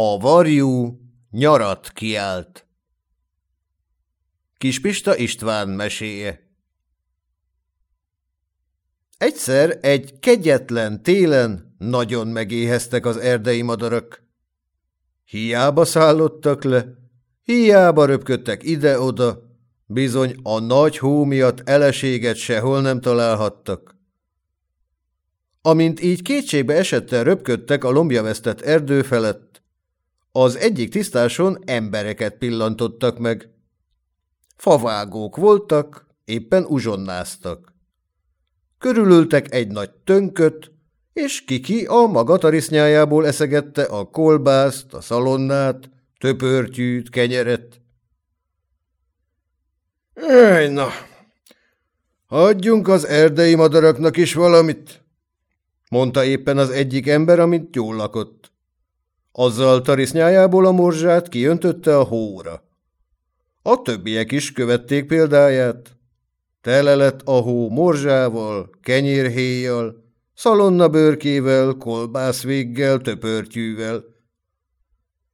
A varjú nyarat kiált. Kispista István meséje Egyszer egy kegyetlen télen nagyon megéheztek az erdei madarak. Hiába szállottak le, hiába röpködtek ide-oda, bizony a nagy hó miatt eleséget sehol nem találhattak. Amint így kétségbe esetten röpködtek a lombjavesztett erdő felett, az egyik tisztáson embereket pillantottak meg. Favágók voltak, éppen uzsonnáztak. Körülültek egy nagy tönköt, és Kiki a maga tarisznyájából eszegette a kolbászt, a szalonnát, töpörtyűt, kenyeret. Ej, na, adjunk az erdei madaraknak is valamit, mondta éppen az egyik ember, amint jól lakott. Azzal tarisznyájából a morzsát kiöntötte a hóra. A többiek is követték példáját. Tele lett a hó morzsával, kenyérhéjjal, szalonnabőrkével, kolbászvéggel, töpörtyűvel.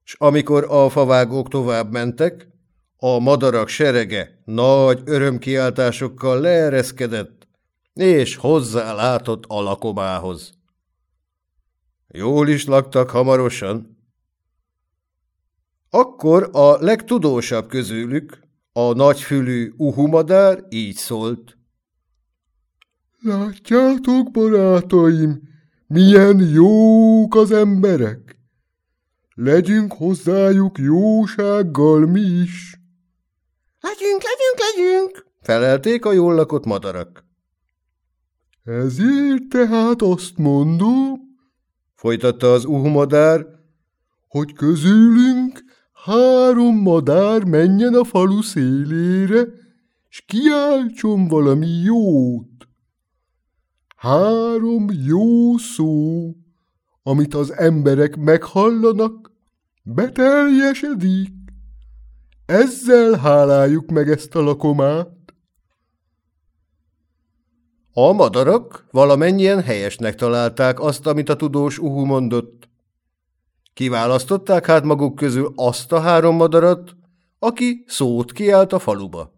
S amikor a favágók tovább mentek, a madarak serege nagy örömkiáltásokkal leereszkedett, és hozzá látott a lakomához. Jól is laktak hamarosan. Akkor a legtudósabb közülük, a nagyfülű uhumadár így szólt. Látjátok, barátaim, milyen jók az emberek! Legyünk hozzájuk jósággal mi is. Legyünk, legyünk, legyünk, felelték a jól lakott madarak. Ezért tehát azt mondom, folytatta az uhumadár, hogy közülünk három madár menjen a falu szélére, s kiáltson valami jót. Három jó szó, amit az emberek meghallanak, beteljesedik. Ezzel háláljuk meg ezt a lakomát. A madarak valamennyien helyesnek találták azt, amit a tudós Uhu mondott. Kiválasztották hát maguk közül azt a három madarat, aki szót kiált a faluba.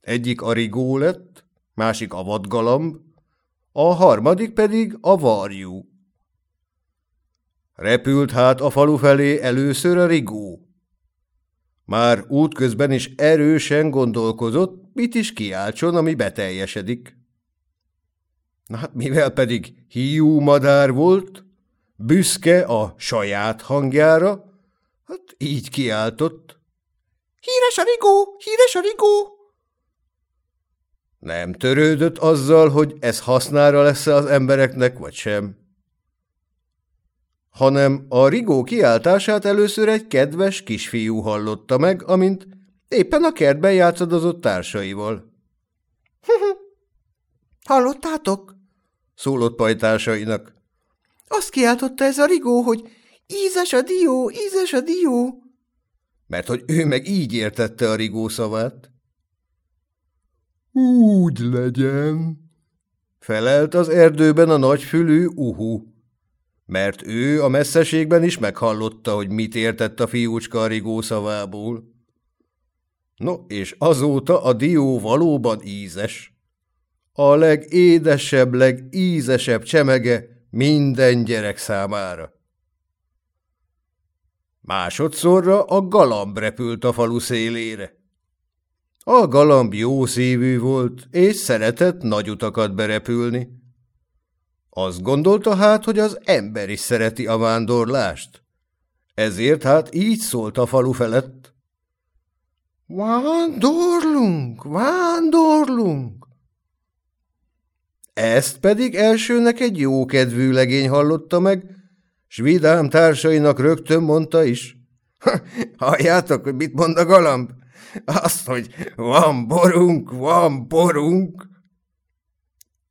Egyik a rigó lett, másik a vadgalamb, a harmadik pedig a varjú. Repült hát a falu felé először a rigó. Már útközben is erősen gondolkozott, mit is kiáltson, ami beteljesedik. Na hát mivel pedig hiú madár volt, büszke a saját hangjára, hát így kiáltott. Híres a rigó, híres a rigó! Nem törődött azzal, hogy ez hasznára lesz -e az embereknek, vagy sem. Hanem a rigó kiáltását először egy kedves kisfiú hallotta meg, amint éppen a kertben játszadozott társaival. – Hallottátok? – szólott pajtársainak. Azt kiáltotta ez a rigó, hogy ízes a dió, ízes a dió. Mert hogy ő meg így értette a rigó szavát. Úgy legyen, felelt az erdőben a nagyfülű uhu, mert ő a messzeségben is meghallotta, hogy mit értett a fiúcska a rigó szavából. No, és azóta a dió valóban ízes. A legédesebb, legízesebb csemege minden gyerek számára. Másodszorra a galamb repült a falu szélére. A galamb jó szívű volt, és szeretett nagy utakat berepülni. Azt gondolta hát, hogy az ember is szereti a vándorlást. Ezért hát így szólt a falu felett. Vándorlunk, vándorlunk! Ezt pedig elsőnek egy jókedvű legény hallotta meg, s vidám társainak rögtön mondta is. Halljátok, hogy mit mond a galamb? Azt, hogy van borunk, van borunk.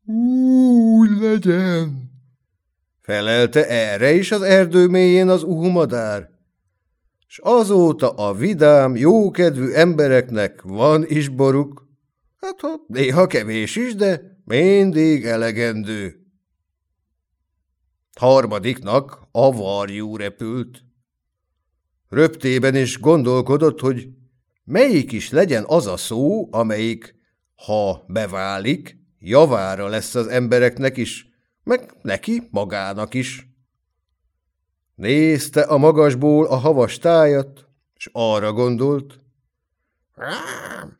Úgy legyen, felelte erre is az erdő mélyén az uhumadár. S azóta a vidám, jókedvű embereknek van is boruk. Hát, ha néha kevés is, de mindig elegendő. Harmadiknak a varjú repült. Röptében is gondolkodott, hogy melyik is legyen az a szó, amelyik, ha beválik, javára lesz az embereknek is, meg neki magának is. Nézte a magasból a havas tájat, és arra gondolt. Lám,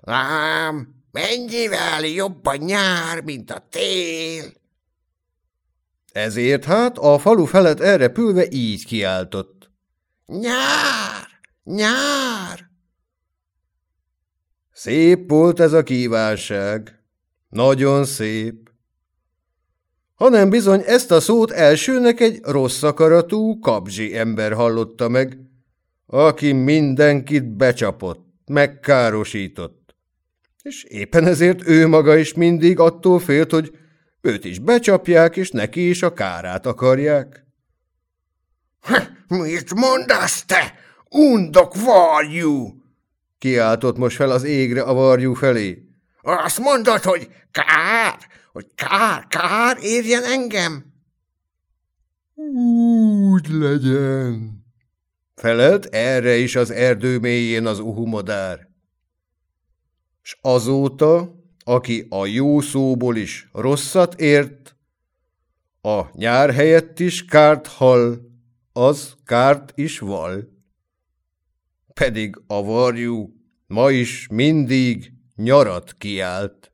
lám, mennyivel jobb a nyár, mint a tél. Ezért hát a falu felett erre pülve így kiáltott. Nyár, nyár! Szép volt ez a kívánság. Nagyon szép. Hanem bizony ezt a szót elsőnek egy rossz akaratú, kapzsi ember hallotta meg, aki mindenkit becsapott, megkárosított. És éppen ezért ő maga is mindig attól félt, hogy őt is becsapják, és neki is a kárát akarják. – Mit mondasz te, undok varjú? – kiáltott most fel az égre a varjú felé. – Azt mondod, hogy kár, hogy kár, kár érjen engem? – Úgy legyen! Felelt erre is az erdő mélyén az uhumodár. S azóta, aki a jó szóból is rosszat ért, a nyár helyett is kárt hall, az kárt is val. Pedig a varjú ma is mindig nyarat kiált.